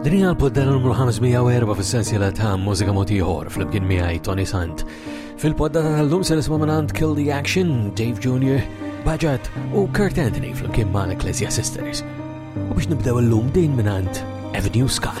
Din hija l-podda numru 504 fis-sensiela ta' mużika motiħor fl-imkien miegħi Tony Sant. Fil-podda ta' tal-lum se nisma' minn Kill the Action, Dave Jr., Budget u Kurt Anthony fl-imkien ma' l-Ecclesia Sisters. U biex nibdew l-lum din minn Avenue Sky.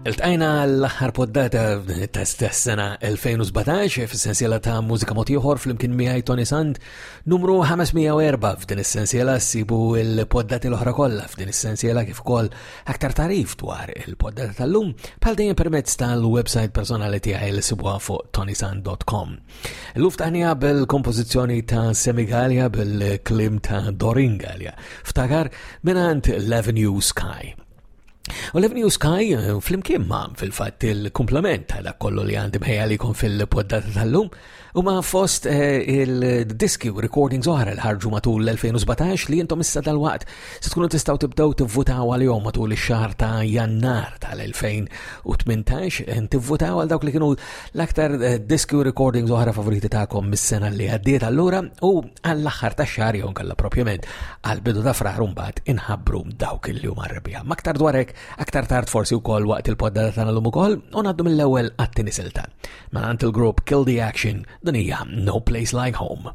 Iltqajna l-aħħar poddata ta' stess sena 2017 fis-sensiela ta' mużika motiħor fl-imkien miegħi Tony Sand numru 504 f'din is-sensiela ssibu l-poddati l-oħra kollha f'din is-sensiela kif ukoll aktar tarif dwar il-poddata tal-lum bħal dejjem permezz tal-website personali tiegħi li sibuha fuq tonysand.com. Luf taħnija bil-kompożizzjoni ta' Semigalia bil-klim ta' Doringalia. Ftakar minant l-Avenue Sky. U l-Avenue Sky, eh, fl-imkien ma' fil-fat il-komplement ta' dak kollu li għandi bħejja li kun fil-poddata tal-lum, u ma' fost eh, il-diski u recordings oħra li ħarġu matul l-2017 li jintom issa dal-waqt se tkunu tistaw tibdaw tivvutaw għal-jom matul ix-xahar ta' jannar tal-2018, eh, tivvutaw għal dawk li kienu L-aktar eh, diski u recordings oħra favoriti ta'kom mis-sena li għaddiet allura u għall-aħħar ta' xahar jew kalla propjament għal-bidu ta' fraħ mbagħad inħabbru dawk il jum għarrebija. Maktar dwarek, aktar tard forsi wkoll waqt il-poddata tagħna lum ukoll u ngħaddu mill-ewwel għat-tieni silta. Mela għand il-grupp Kill the Action din hija No Place Like Home.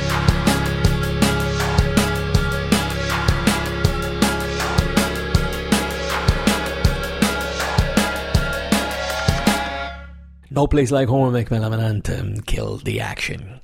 No Place Like Home mek mela minant um, Kill the Action.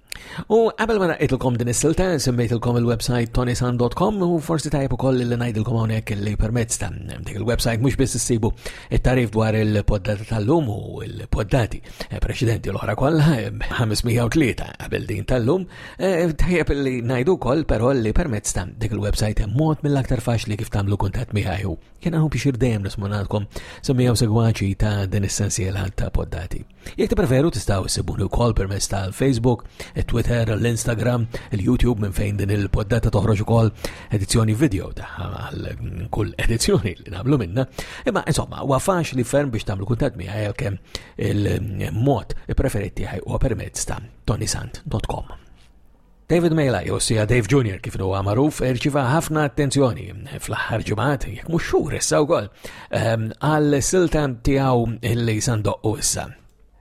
U għabel ma naqitlkom din is-silta, semmejtilkom il-website tonisan.com u forsi tajb ukoll li ngħidilkom hawnhekk li permezz ta' dik il-website mhux biss issibu it-tarif dwar il-poddata tal-lum u l-poddati preċedenti l-oħra kollha 503 qabel din tal-lum, tajjeb li ngħidu wkoll però li permezz ta' dik il-website hemm mod mill-aktar faċli kif tagħmlu kuntatt miegħi u kien hawn biex irdejjem nismunalkom semmijaw segwaċi ta' din is-sensiela ta' poddati. Jekk tippreferu tistgħu issibuni wkoll permezz tal-Facebook, it-Twitter, l-Instagram, il-YouTube minn fejn din il-poddata toħroġ ukoll edizzjoni video ta' għal kull edizzjoni li nagħmlu minna Imma insomma, huwa faċli ferm biex tagħmlu kuntatt miegħi għalkemm il-mod preferit tiegħi huwa permezz ta' tonisant.com. David Mela, jew sija Dave Jr. kif huwa magħruf, irċiva ħafna attenzjoni fl-aħħar ġimgħat, jekk mhux xhur issa wkoll, ehm, għal siltan tiegħu li sandoqqu issa.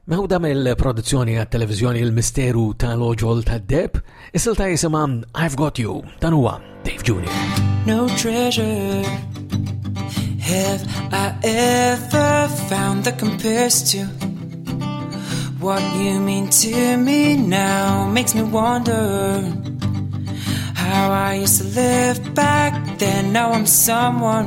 Meħuda mill-produzzjoni għat-televiżjoni Il-Misteru tal-Oġol tad-Deb, is-silta jisimha I've Got You, dan huwa Dave Jr. No treasure have I ever found that compares to what you mean to me now makes me wonder how I used to live back then now I'm someone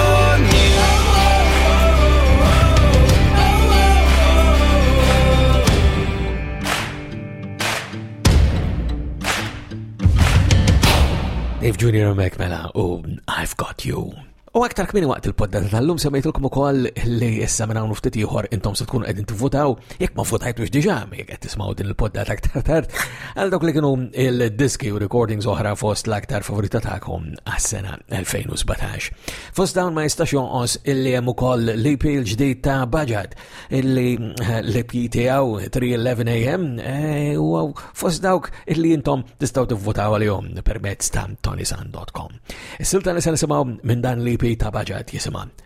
Dave Jr. Mekmela u I've Got You. U aktar kmini waqt il-poddata tal-lum semmejtulkom ukoll li issa minn hawn ftit ieħor intom se tkunu qegħdin tivvutaw jekk ma futajtux diġa, jekk qed tismaw din il-podda ta' aktar tard, għal dawk li kienu il-diski u recordings oħra fost l-aktar favorita tagħkom għas-sena 2017. Fost dawn ma jistax jonqos illi hemm ukoll l-EP l-ġdid ta' Baġad illi eh, l-EP tiegħu 311 AM eh, u fost dawk illi intom tistgħu tivvutaw għalihom permezz ta' tonisan.com. Is-silta li se nisimgħu minn dan l-EP ta' Baġad jisimha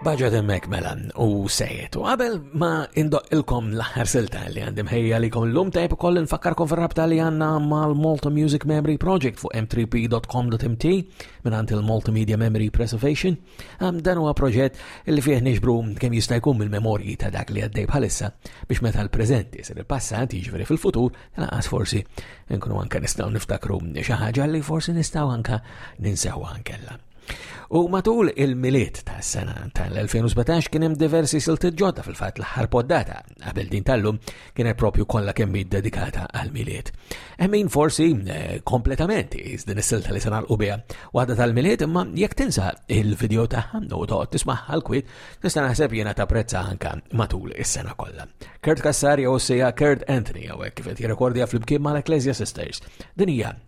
Baġat emmek mela u sejt. U qabel ma indoqqilkom l-aħħar silta li għandim ħejja li kon l-lum tajb koll nfakkarkom fil-rabta li għanna mal-Malta Music Memory Project fuq m3p.com.mt minn għand il-Multimedia Memory Preservation. Dan huwa proġett li fih nixbru kemm jista' jkun mill-memorji ta' dak li għaddej bħalissa biex meta l-preżenti sir il-passat jiġri fil-futur naqas forsi nkunu anke nistgħu niftakru xi ħaġa li forsi nistgħu anke ninsew ankella. U matul il-miliet ta' sena tal-2017 kien hemm diversi silti ġodda fil-fatt l-aħħar poddata qabel din tal-lum kienet propju kollha kemm dedikata għal-miliet. Emmin forsi eh, kompletament din is-silta li se nagħlqu biha waħda tal-miliet imma jekk tinsa il-video tagħha u toqgħod tismagħha l-kwit tista' naħseb jiena tapprezza anka matul is-sena kollha. Kurt Kassari u sejja Kurt Anthony hawnhekk kif qed jirrekordja fl-imkien mal-Ecclesia Sisters. Din hija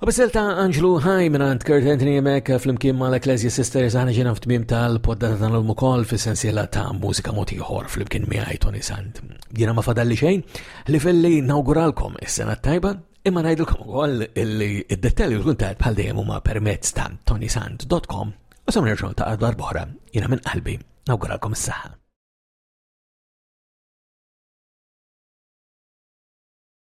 U bisel ta' Anġlu ħaj minant Kurt Anthony Emek fl-imkien ma' l-Ecclesia Sisters għana ġena f'tmim tal-poddata ta' l-mu kol fi sensiela ta' mużika motiħor fl-imkien miħaj Tony Sand. Jena ma fadalli xejn li felli nawguralkom is-sena tajba imma najdilkom ukoll li id-dettalji u kuntat bħal dejjem huma permezz ta' tonysand.com u sa' nerġgħu ta' għadwar boħra jena minn qalbi nawguralkom is-saħħa.